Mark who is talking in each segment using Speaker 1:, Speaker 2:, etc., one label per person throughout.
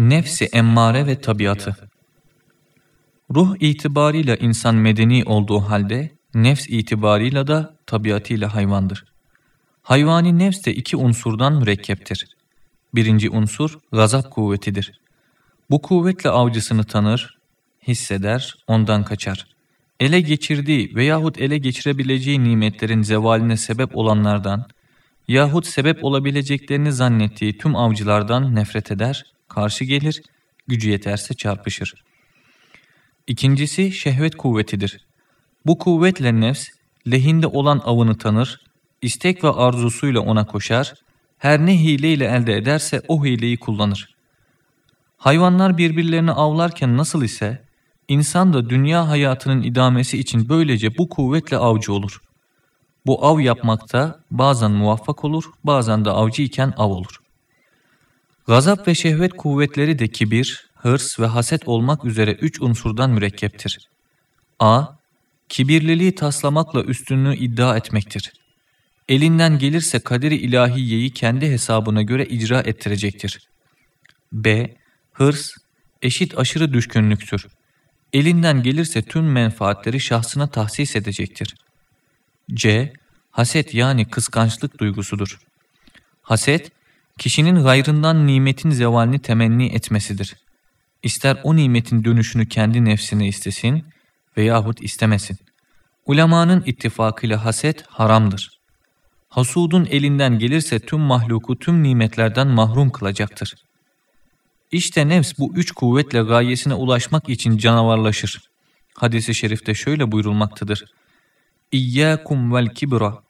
Speaker 1: Nefsi emmare ve tabiatı Ruh itibarıyla insan medeni olduğu halde, nefs itibarıyla da tabiatıyla hayvandır. Hayvani nefs de iki unsurdan mürekkeptir. Birinci unsur gazap kuvvetidir. Bu kuvvetle avcısını tanır, hisseder, ondan kaçar. Ele geçirdiği veyahut ele geçirebileceği nimetlerin zevaline sebep olanlardan yahut sebep olabileceklerini zannettiği tüm avcılardan nefret eder, karşı gelir, gücü yeterse çarpışır. İkincisi şehvet kuvvetidir. Bu kuvvetle nefs, lehinde olan avını tanır, istek ve arzusuyla ona koşar, her ne hileyle elde ederse o hileyi kullanır. Hayvanlar birbirlerini avlarken nasıl ise, insan da dünya hayatının idamesi için böylece bu kuvvetle avcı olur. Bu av yapmakta bazen muvaffak olur, bazen de avcı iken av olur. Gazap ve şehvet kuvvetleri de kibir, hırs ve haset olmak üzere üç unsurdan mürekkeptir. A. Kibirliliği taslamakla üstünlüğü iddia etmektir. Elinden gelirse kaderi ilahiyeyi kendi hesabına göre icra ettirecektir. B. Hırs, eşit aşırı düşkünlüktür. Elinden gelirse tüm menfaatleri şahsına tahsis edecektir. C. Haset yani kıskançlık duygusudur. Haset, kişinin gayrından nimetin zevalini temenni etmesidir. İster o nimetin dönüşünü kendi nefsine istesin veyahut istemesin. Ulemanın ittifakıyla haset haramdır. Hasudun elinden gelirse tüm mahluku tüm nimetlerden mahrum kılacaktır. İşte nefs bu üç kuvvetle gayesine ulaşmak için canavarlaşır. Hadis-i şerifte şöyle buyurulmaktadır. İyyâkum vel kibra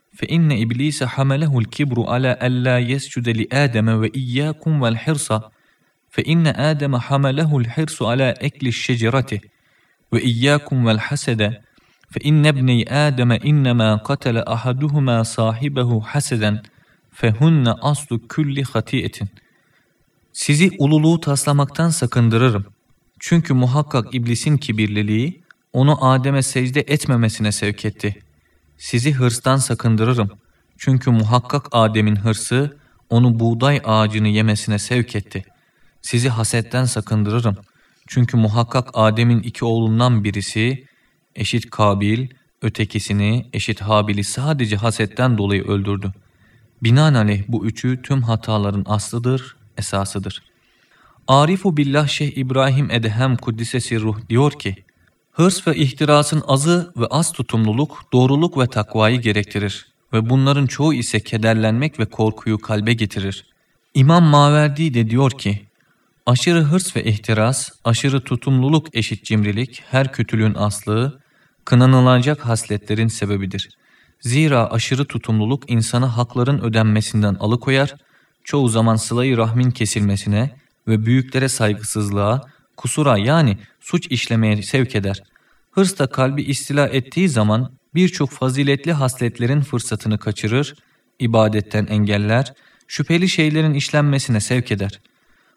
Speaker 1: li Adem ve iyyakum vel hirsa fe inne Adem hamelehu'l hirsu ala ekli şecerati ve iyyakum vel hasede fe inne ibni Adem innema katale ahaduhuma sahibehu haseden fehunne aslu kulli hatiyetin. Sizi ululuğu taslamaktan sakındırırım. Çünkü muhakkak iblisin kibirliliği onu Adem'e secde etmemesine sevk etti. Sizi hırstan sakındırırım. Çünkü muhakkak Adem'in hırsı onu buğday ağacını yemesine sevk etti. Sizi hasetten sakındırırım. Çünkü muhakkak Adem'in iki oğlundan birisi eşit Kabil, ötekisini eşit Habil'i sadece hasetten dolayı öldürdü. Binaenaleyh bu üçü tüm hataların aslıdır, esasıdır. Arifu billah Şeyh İbrahim Edhem Kuddisesi Ruh diyor ki, Hırs ve ihtirasın azı ve az tutumluluk, doğruluk ve takvayı gerektirir ve bunların çoğu ise kederlenmek ve korkuyu kalbe getirir. İmam Maverdi de diyor ki, aşırı hırs ve ihtiras, aşırı tutumluluk eşit cimrilik, her kötülüğün aslı, kınanılacak hasletlerin sebebidir. Zira aşırı tutumluluk insanı hakların ödenmesinden alıkoyar, çoğu zaman sılayı rahmin kesilmesine ve büyüklere saygısızlığa, kusura yani suç işlemeye sevk eder. Hırs da kalbi istila ettiği zaman birçok faziletli hasletlerin fırsatını kaçırır, ibadetten engeller, şüpheli şeylerin işlenmesine sevk eder.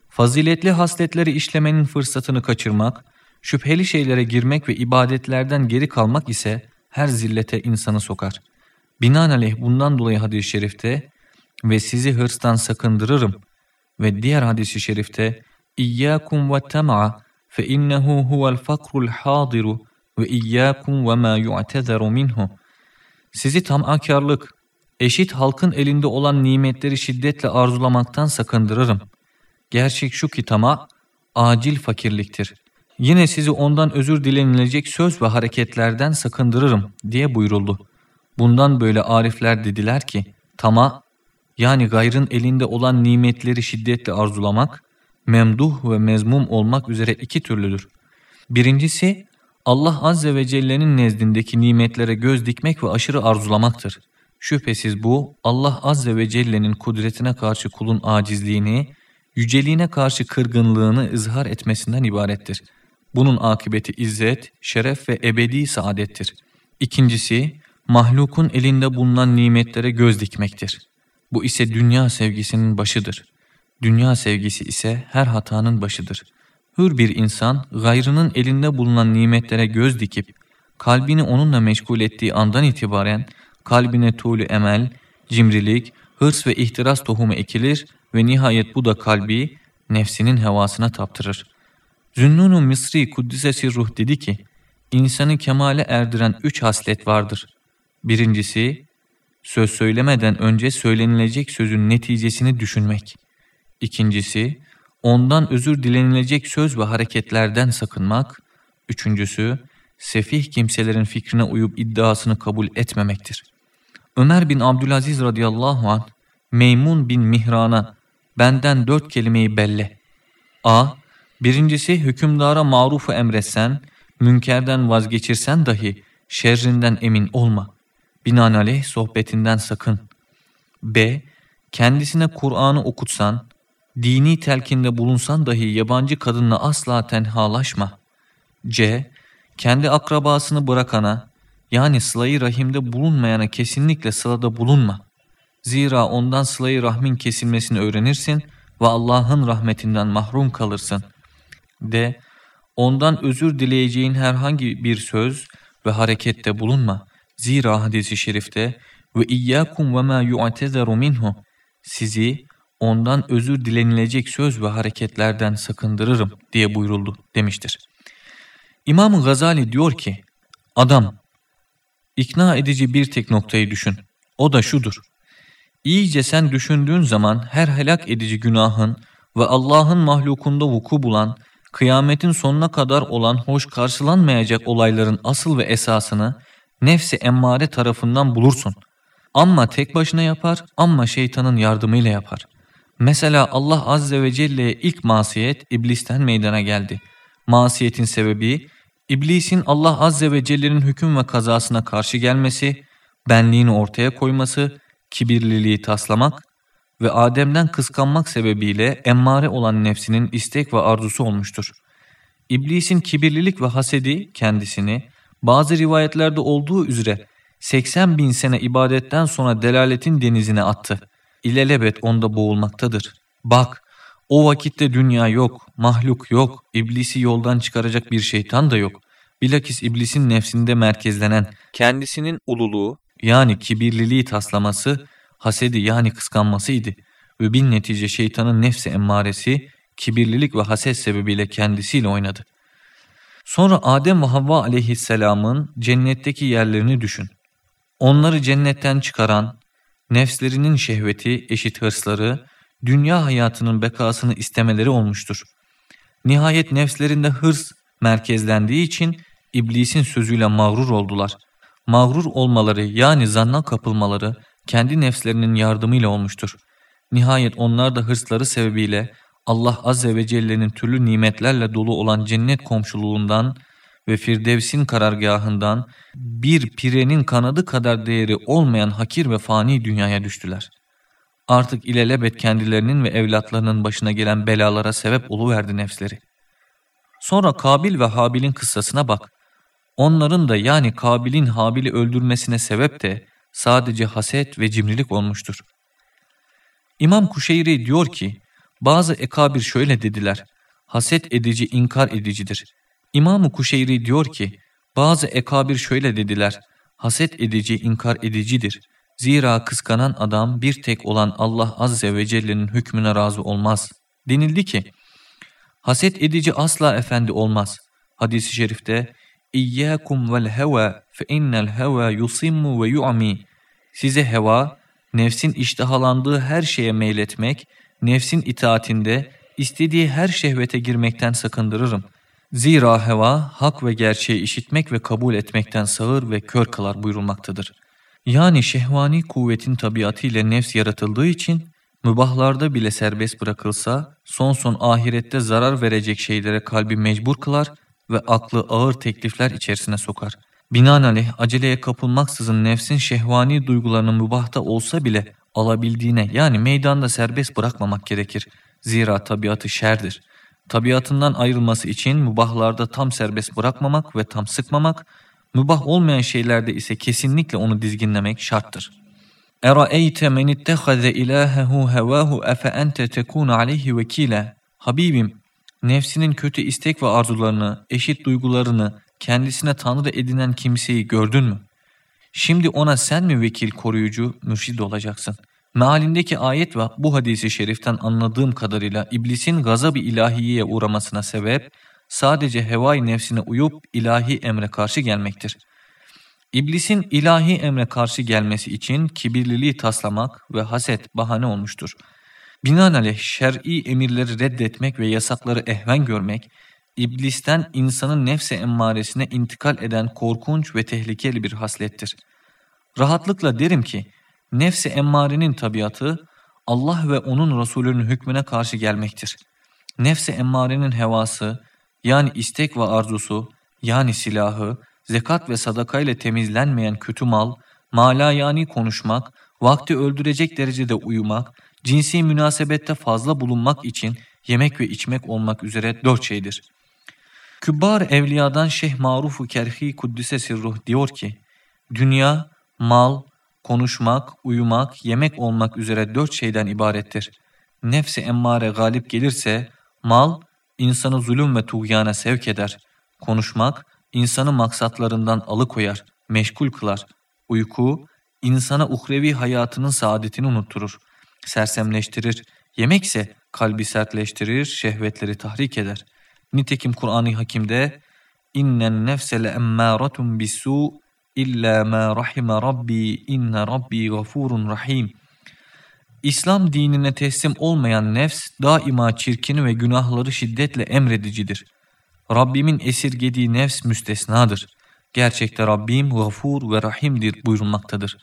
Speaker 1: Faziletli hasletleri işlemenin fırsatını kaçırmak, şüpheli şeylere girmek ve ibadetlerden geri kalmak ise her zillete insanı sokar. Binaenaleyh bundan dolayı hadis-i şerifte ve sizi hırstan sakındırırım ve diğer hadis-i şerifte İyyâkum ve tem'a fe innehu huvel fakrul hadiru ve iyyâkum ve mâ yu'tezeru minhu. Sizi tamakarlık, eşit halkın elinde olan nimetleri şiddetle arzulamaktan sakındırırım. Gerçek şu ki tama, acil fakirliktir. Yine sizi ondan özür dilenilecek söz ve hareketlerden sakındırırım diye buyuruldu. Bundan böyle arifler dediler ki, tama, yani gayrın elinde olan nimetleri şiddetle arzulamak, memduh ve mezmum olmak üzere iki türlüdür. Birincisi, Allah Azze ve Celle'nin nezdindeki nimetlere göz dikmek ve aşırı arzulamaktır. Şüphesiz bu, Allah Azze ve Celle'nin kudretine karşı kulun acizliğini, yüceliğine karşı kırgınlığını izhar etmesinden ibarettir. Bunun akıbeti izzet, şeref ve ebedi saadettir. İkincisi, mahlukun elinde bulunan nimetlere göz dikmektir. Bu ise dünya sevgisinin başıdır. Dünya sevgisi ise her hatanın başıdır. Hür bir insan gayrının elinde bulunan nimetlere göz dikip kalbini onunla meşgul ettiği andan itibaren kalbine tuğlu emel, cimrilik, hırs ve ihtiras tohumu ekilir ve nihayet bu da kalbi nefsinin hevasına taptırır. Zünnun-u Misri Kuddisesi Ruh dedi ki, insanı kemale erdiren üç haslet vardır. Birincisi, söz söylemeden önce söylenilecek sözün neticesini düşünmek. İkincisi, ondan özür dilenilecek söz ve hareketlerden sakınmak. Üçüncüsü, sefih kimselerin fikrine uyup iddiasını kabul etmemektir. Ömer bin Abdülaziz radıyallahu anh, Meymun bin Mihran'a benden dört kelimeyi belle. A. Birincisi hükümdara marufu emretsen, münkerden vazgeçirsen dahi şerrinden emin olma. Binaenaleyh sohbetinden sakın. B. Kendisine Kur'an'ı okutsan, dini telkinde bulunsan dahi yabancı kadınla asla tenhalaşma. C. Kendi akrabasını bırakana, yani sılayı rahimde bulunmayana kesinlikle sılada bulunma. Zira ondan sılayı rahmin kesilmesini öğrenirsin ve Allah'ın rahmetinden mahrum kalırsın. D. Ondan özür dileyeceğin herhangi bir söz ve harekette bulunma. Zira hadisi şerifte ve iyyakum ve ma yu'tezeru minhu sizi ondan özür dilenilecek söz ve hareketlerden sakındırırım diye buyuruldu demiştir. İmam Gazali diyor ki, adam ikna edici bir tek noktayı düşün. O da şudur. İyice sen düşündüğün zaman her helak edici günahın ve Allah'ın mahlukunda vuku bulan, kıyametin sonuna kadar olan hoş karşılanmayacak olayların asıl ve esasını nefsi emmare tarafından bulursun. Amma tek başına yapar, amma şeytanın yardımıyla yapar. Mesela Allah Azze ve Celle'ye ilk masiyet iblisten meydana geldi. Masiyetin sebebi, iblisin Allah Azze ve Celle'nin hüküm ve kazasına karşı gelmesi, benliğini ortaya koyması, kibirliliği taslamak ve Adem'den kıskanmak sebebiyle emmare olan nefsinin istek ve arzusu olmuştur. İblisin kibirlilik ve hasedi kendisini bazı rivayetlerde olduğu üzere 80 bin sene ibadetten sonra delaletin denizine attı. İlelebet onda boğulmaktadır. Bak, o vakitte dünya yok, mahluk yok, iblisi yoldan çıkaracak bir şeytan da yok. Bilakis iblisin nefsinde merkezlenen, kendisinin ululuğu yani kibirliliği taslaması, hasedi yani kıskanmasıydı. Ve bin netice şeytanın nefsi emmaresi, kibirlilik ve haset sebebiyle kendisiyle oynadı. Sonra Adem ve Havva aleyhisselamın cennetteki yerlerini düşün. Onları cennetten çıkaran, nefslerinin şehveti, eşit hırsları, dünya hayatının bekasını istemeleri olmuştur. Nihayet nefslerinde hırs merkezlendiği için iblisin sözüyle mağrur oldular. Mağrur olmaları yani zanna kapılmaları kendi nefslerinin yardımıyla olmuştur. Nihayet onlar da hırsları sebebiyle Allah Azze ve Celle'nin türlü nimetlerle dolu olan cennet komşuluğundan ve Firdevs'in karargahından bir pirenin kanadı kadar değeri olmayan hakir ve fani dünyaya düştüler. Artık ilelebet kendilerinin ve evlatlarının başına gelen belalara sebep oluverdi nefsleri. Sonra Kabil ve Habil'in kıssasına bak. Onların da yani Kabil'in Habil'i öldürmesine sebep de sadece haset ve cimrilik olmuştur. İmam Kuşeyri diyor ki, bazı ekabir şöyle dediler, haset edici inkar edicidir. İmam-ı Kuşeyri diyor ki, bazı ekabir şöyle dediler, haset edici inkar edicidir. Zira kıskanan adam bir tek olan Allah Azze ve Celle'nin hükmüne razı olmaz. Denildi ki, haset edici asla efendi olmaz. Hadis-i şerifte, İyyâkum vel heva fe innel heva yusimmu ve yu'mi. Size heva, nefsin iştahalandığı her şeye meyletmek, nefsin itaatinde istediği her şehvete girmekten sakındırırım. Zira heva, hak ve gerçeği işitmek ve kabul etmekten sağır ve kör kılar buyurulmaktadır. Yani şehvani kuvvetin tabiatıyla nefs yaratıldığı için, mübahlarda bile serbest bırakılsa, son son ahirette zarar verecek şeylere kalbi mecbur kılar ve aklı ağır teklifler içerisine sokar. Binaenaleyh aceleye kapılmaksızın nefsin şehvani duygularının mübahta olsa bile alabildiğine yani meydanda serbest bırakmamak gerekir. Zira tabiatı şerdir Tabiatından ayrılması için mübahlarda tam serbest bırakmamak ve tam sıkmamak, mübah olmayan şeylerde ise kesinlikle onu dizginlemek şarttır. اَرَأَيْتَ مَنِ اتَّخَذَ اِلَٰهَهُ هَوَاهُ اَفَاَنْتَ تَكُونَ عَلَيْهِ وَكِيلًا Habibim, nefsinin kötü istek ve arzularını, eşit duygularını kendisine tanrı edinen kimseyi gördün mü? Şimdi ona sen mi vekil koruyucu, mürşid olacaksın? Mealindeki ayet ve bu hadisi şeriften anladığım kadarıyla iblisin gazab-ı ilahiyeye uğramasına sebep sadece hevai nefsine uyup ilahi emre karşı gelmektir. İblisin ilahi emre karşı gelmesi için kibirliliği taslamak ve haset bahane olmuştur. Binaenaleyh şer'i emirleri reddetmek ve yasakları ehven görmek, iblisten insanın nefse emmaresine intikal eden korkunç ve tehlikeli bir haslettir. Rahatlıkla derim ki, nefse emmarenin tabiatı Allah ve onun Resulünün hükmüne karşı gelmektir. Nefse emmarenin hevası, yani istek ve arzusu, yani silahı, zekat ve sadaka ile temizlenmeyen kötü mal, mala yani konuşmak, vakti öldürecek derecede uyumak, cinsi münasebette fazla bulunmak için yemek ve içmek olmak üzere dört şeydir. Kübbar evliyadan Şeyh Maruf-u Kerhi Kuddise Sirruh diyor ki, dünya, mal, konuşmak, uyumak, yemek olmak üzere dört şeyden ibarettir. Nefsi emmare galip gelirse, mal, insanı zulüm ve tuğyana sevk eder. Konuşmak, insanı maksatlarından alıkoyar, meşgul kılar. Uyku, insana uhrevi hayatının saadetini unutturur, sersemleştirir. Yemekse kalbi sertleştirir, şehvetleri tahrik eder. Nitekim Kur'an-ı Hakim'de innen nefse le emmâratun bisû illa ma rahime rabbi inne rabbi gafurun rahim. İslam dinine teslim olmayan nefs daima çirkini ve günahları şiddetle emredicidir. Rabbimin esirgediği nefs müstesnadır. Gerçekte Rabbim gafur ve rahimdir buyurulmaktadır.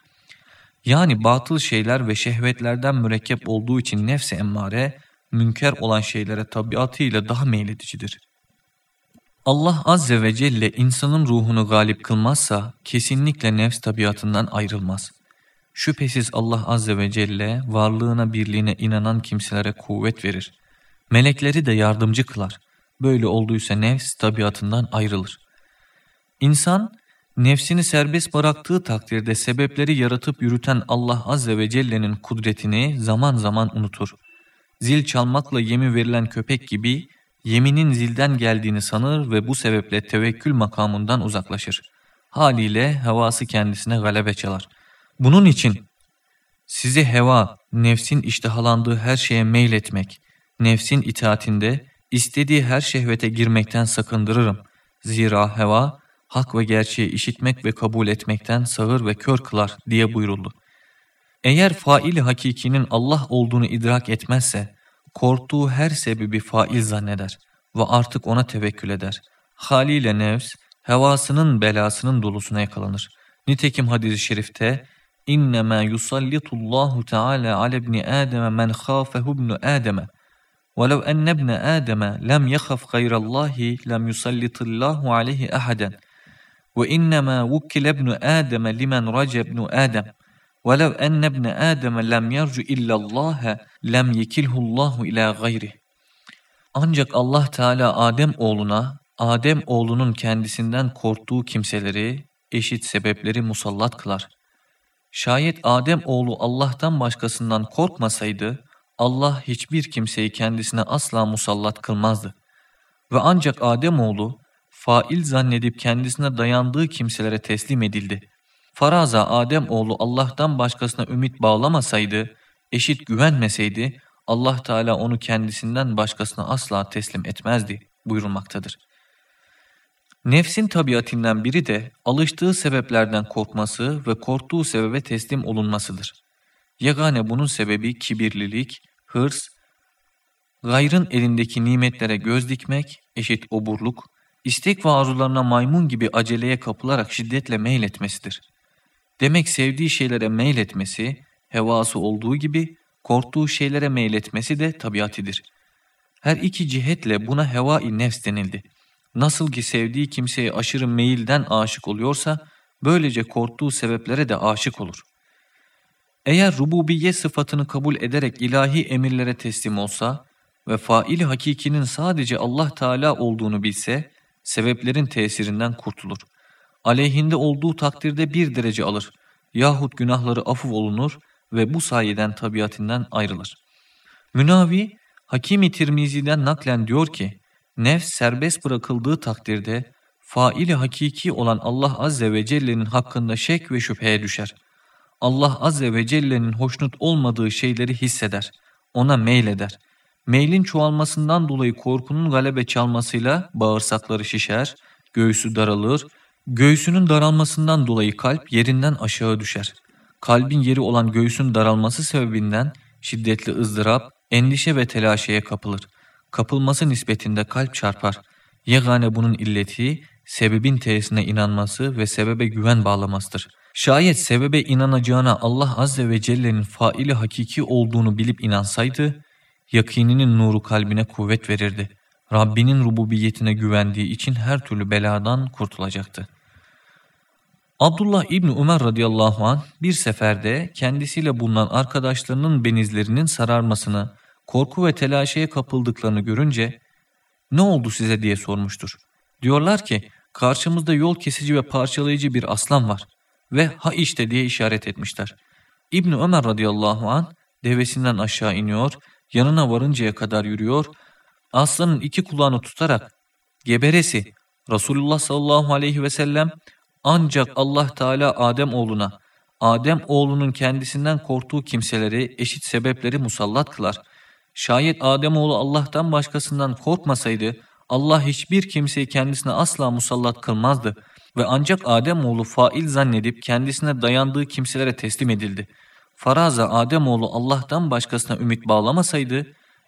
Speaker 1: Yani batıl şeyler ve şehvetlerden mürekkep olduğu için nefse emmare, münker olan şeylere tabiatıyla daha meyledicidir. Allah Azze ve Celle insanın ruhunu galip kılmazsa kesinlikle nefs tabiatından ayrılmaz. Şüphesiz Allah Azze ve Celle varlığına birliğine inanan kimselere kuvvet verir. Melekleri de yardımcı kılar. Böyle olduysa nefs tabiatından ayrılır. İnsan nefsini serbest bıraktığı takdirde sebepleri yaratıp yürüten Allah Azze ve Celle'nin kudretini zaman zaman unutur. Zil çalmakla yemi verilen köpek gibi yeminin zilden geldiğini sanır ve bu sebeple tevekkül makamından uzaklaşır. Haliyle hevası kendisine galebe çalar. Bunun için sizi heva, nefsin iştihalandığı her şeye meyletmek, nefsin itaatinde istediği her şehvete girmekten sakındırırım. Zira heva, hak ve gerçeği işitmek ve kabul etmekten sağır ve kör kılar diye buyuruldu. Eğer faili hakikinin Allah olduğunu idrak etmezse, korktuğu her sebebi fail zanneder ve artık ona tevekkül eder. Haliyle nefs, hevasının belasının dolusuna yakalanır. Nitekim hadis-i şerifte, İnnemâ yusallitullahu teâlâ ale ibni Âdeme men khâfehu ibnu Âdeme. وَلَوْ أَنَّ ابْنَ آدَمَ لَمْ يَخَفْ غَيْرَ اللّٰهِ لَمْ يُسَلِّطِ اللّٰهُ عَلَيْهِ أَحَدًا وَإِنَّمَا وُكِّلَ ابْنُ آدَمَ لِمَنْ رَجَ ابْنُ آدَمَ وَلَوْ أَنَّ ابْنَ آدَمَ لَمْ يَرْجُ إِلَّا اللّٰهَ لَمْ يَكِلْهُ اللّٰهُ إِلَى غَيْرِهِ Ancak Allah Teala Adem oğluna, Adem oğlunun kendisinden korktuğu kimseleri, eşit sebepleri musallat kılar. Şayet Adem oğlu Allah'tan başkasından korkmasaydı, Allah hiçbir kimseyi kendisine asla musallat kılmazdı. Ve ancak Adem oğlu fail zannedip kendisine dayandığı kimselere teslim edildi. Faraza Adem oğlu Allah'tan başkasına ümit bağlamasaydı, eşit güvenmeseydi, Allah Teala onu kendisinden başkasına asla teslim etmezdi buyurulmaktadır. Nefsin tabiatinden biri de alıştığı sebeplerden korkması ve korktuğu sebebe teslim olunmasıdır. Yegane bunun sebebi kibirlilik, hırs, gayrın elindeki nimetlere göz dikmek, eşit oburluk, istek ve arzularına maymun gibi aceleye kapılarak şiddetle meyletmesidir. Demek sevdiği şeylere meyletmesi, hevası olduğu gibi korktuğu şeylere meyletmesi de tabiatidir. Her iki cihetle buna heva-i nefs denildi. Nasıl ki sevdiği kimseye aşırı meyilden aşık oluyorsa, böylece korktuğu sebeplere de aşık olur. Eğer rububiye sıfatını kabul ederek ilahi emirlere teslim olsa ve faili hakikinin sadece Allah Teala olduğunu bilse, sebeplerin tesirinden kurtulur. Aleyhinde olduğu takdirde bir derece alır yahut günahları afuv olunur ve bu sayeden tabiatinden ayrılır. Münavi, Hakimi Tirmizi'den naklen diyor ki, nefs serbest bırakıldığı takdirde faili hakiki olan Allah Azze ve Celle'nin hakkında şek ve şüpheye düşer. Allah Azze ve Celle'nin hoşnut olmadığı şeyleri hisseder, ona meyleder. Meylin çoğalmasından dolayı korkunun galebe çalmasıyla bağırsakları şişer, göğsü daralır, göğsünün daralmasından dolayı kalp yerinden aşağı düşer. Kalbin yeri olan göğsün daralması sebebinden şiddetli ızdırap, endişe ve telaşeye kapılır. Kapılması nispetinde kalp çarpar. Yegane bunun illeti, sebebin tesine inanması ve sebebe güven bağlamasıdır. Şayet sebebe inanacağına Allah Azze ve Celle'nin faili hakiki olduğunu bilip inansaydı, yakininin nuru kalbine kuvvet verirdi. Rabbinin rububiyetine güvendiği için her türlü beladan kurtulacaktı. Abdullah İbni Ömer radıyallahu anh bir seferde kendisiyle bulunan arkadaşlarının benizlerinin sararmasını, korku ve telaşeye kapıldıklarını görünce ne oldu size diye sormuştur. Diyorlar ki karşımızda yol kesici ve parçalayıcı bir aslan var ve ha işte diye işaret etmişler. İbni Ömer radıyallahu an devesinden aşağı iniyor, yanına varıncaya kadar yürüyor, aslanın iki kulağını tutarak geberesi Resulullah sallallahu aleyhi ve sellem ancak Allah Teala Adem oğluna, Adem oğlunun kendisinden korktuğu kimseleri eşit sebepleri musallat kılar. Şayet Adem oğlu Allah'tan başkasından korkmasaydı Allah hiçbir kimseyi kendisine asla musallat kılmazdı ve ancak Adem oğlu fail zannedip kendisine dayandığı kimselere teslim edildi. Faraza Adem oğlu Allah'tan başkasına ümit bağlamasaydı,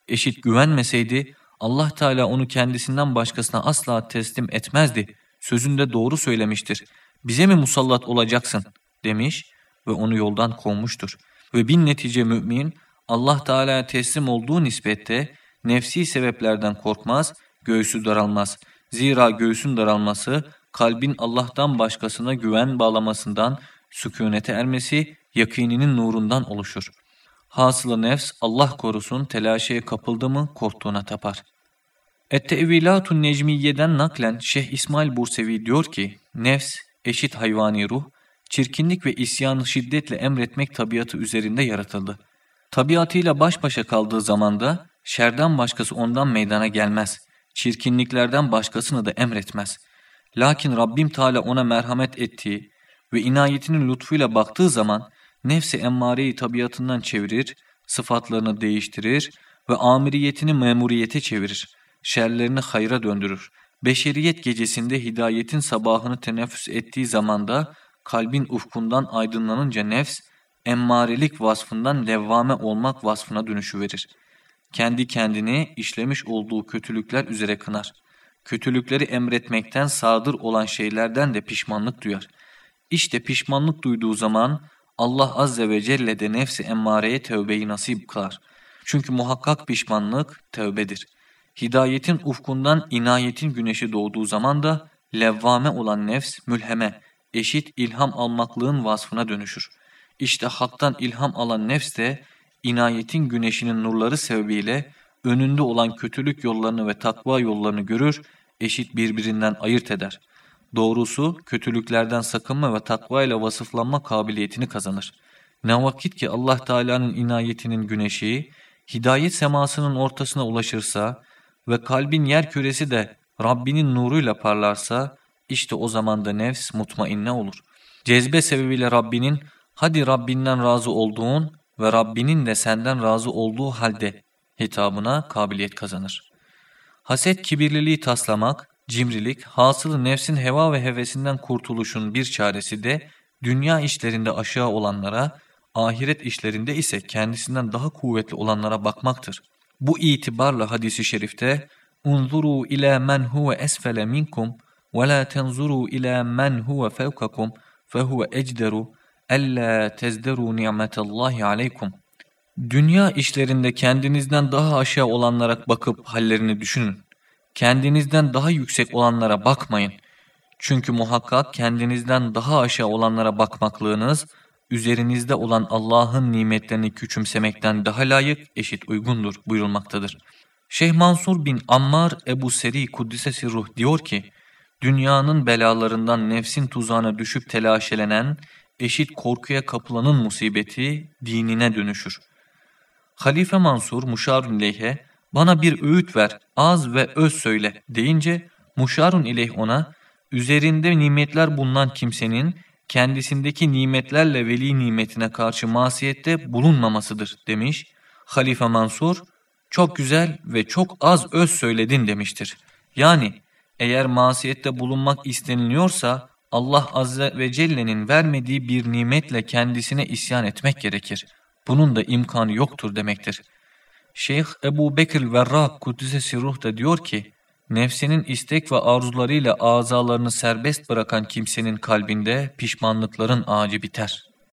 Speaker 1: eşit güvenmeseydi Allah Teala onu kendisinden başkasına asla teslim etmezdi. Sözünde doğru söylemiştir. Bize mi musallat olacaksın demiş ve onu yoldan kovmuştur. Ve bin netice mümin Allah Teala'ya teslim olduğu nispette nefsi sebeplerden korkmaz, göğsü daralmaz. Zira göğsün daralması kalbin Allah'tan başkasına güven bağlamasından sükunete ermesi yakininin nurundan oluşur. Hasılı nefs Allah korusun telaşeye kapıldı mı korktuğuna tapar. Et-Tevilatun Necmiye'den naklen Şeyh İsmail Bursevi diyor ki, nefs, eşit hayvani ruh, çirkinlik ve isyanı şiddetle emretmek tabiatı üzerinde yaratıldı. Tabiatıyla baş başa kaldığı zamanda şerden başkası ondan meydana gelmez. Çirkinliklerden başkasını da emretmez. Lakin Rabbim Teala ona merhamet ettiği ve inayetinin lütfuyla baktığı zaman nefsi emmareyi tabiatından çevirir, sıfatlarını değiştirir ve amiriyetini memuriyete çevirir şerlerini hayra döndürür. Beşeriyet gecesinde hidayetin sabahını teneffüs ettiği zamanda kalbin ufkundan aydınlanınca nefs, emmarelik vasfından levvame olmak vasfına dönüşüverir. Kendi kendini işlemiş olduğu kötülükler üzere kınar. Kötülükleri emretmekten sadır olan şeylerden de pişmanlık duyar. İşte pişmanlık duyduğu zaman Allah Azze ve Celle de nefsi emmareye tövbeyi nasip kılar. Çünkü muhakkak pişmanlık tövbedir.'' Hidayetin ufkundan inayetin güneşi doğduğu zaman da levvame olan nefs mülheme, eşit ilham almaklığın vasfına dönüşür. İşte haktan ilham alan nefs de inayetin güneşinin nurları sebebiyle önünde olan kötülük yollarını ve takva yollarını görür, eşit birbirinden ayırt eder. Doğrusu kötülüklerden sakınma ve takva ile vasıflanma kabiliyetini kazanır. Ne vakit ki Allah Teala'nın inayetinin güneşi, hidayet semasının ortasına ulaşırsa, ve kalbin yer küresi de Rabbinin nuruyla parlarsa işte o zaman da nefs mutmainne olur. Cezbe sebebiyle Rabbinin hadi Rabbinden razı olduğun ve Rabbinin de senden razı olduğu halde hitabına kabiliyet kazanır. Haset kibirliliği taslamak, cimrilik, hasılı nefsin heva ve hevesinden kurtuluşun bir çaresi de dünya işlerinde aşağı olanlara, ahiret işlerinde ise kendisinden daha kuvvetli olanlara bakmaktır. Bu itibarla hadisi şerifte unzuru ila men huve esfele minkum ve la tenzuru ila men huve fevkakum fehuve ecderu ella tezderu ni'metallahi aleykum. Dünya işlerinde kendinizden daha aşağı olanlara bakıp hallerini düşünün. Kendinizden daha yüksek olanlara bakmayın. Çünkü muhakkak kendinizden daha aşağı olanlara bakmaklığınız üzerinizde olan Allah'ın nimetlerini küçümsemekten daha layık, eşit uygundur buyurulmaktadır. Şeyh Mansur bin Ammar Ebu Seri Kuddisesi Ruh diyor ki, dünyanın belalarından nefsin tuzağına düşüp telaşelenen, eşit korkuya kapılanın musibeti dinine dönüşür. Halife Mansur Muşarun İleyh'e bana bir öğüt ver, az ve öz söyle deyince Muşarun İleyh ona üzerinde nimetler bulunan kimsenin kendisindeki nimetlerle veli nimetine karşı masiyette bulunmamasıdır demiş. Halife Mansur, çok güzel ve çok az öz söyledin demiştir. Yani eğer masiyette bulunmak isteniliyorsa Allah Azze ve Celle'nin vermediği bir nimetle kendisine isyan etmek gerekir. Bunun da imkanı yoktur demektir. Şeyh Ebu Bekir Verrak Kudüs'e Ruh da diyor ki, nefsinin istek ve arzularıyla azalarını serbest bırakan kimsenin kalbinde pişmanlıkların ağacı biter.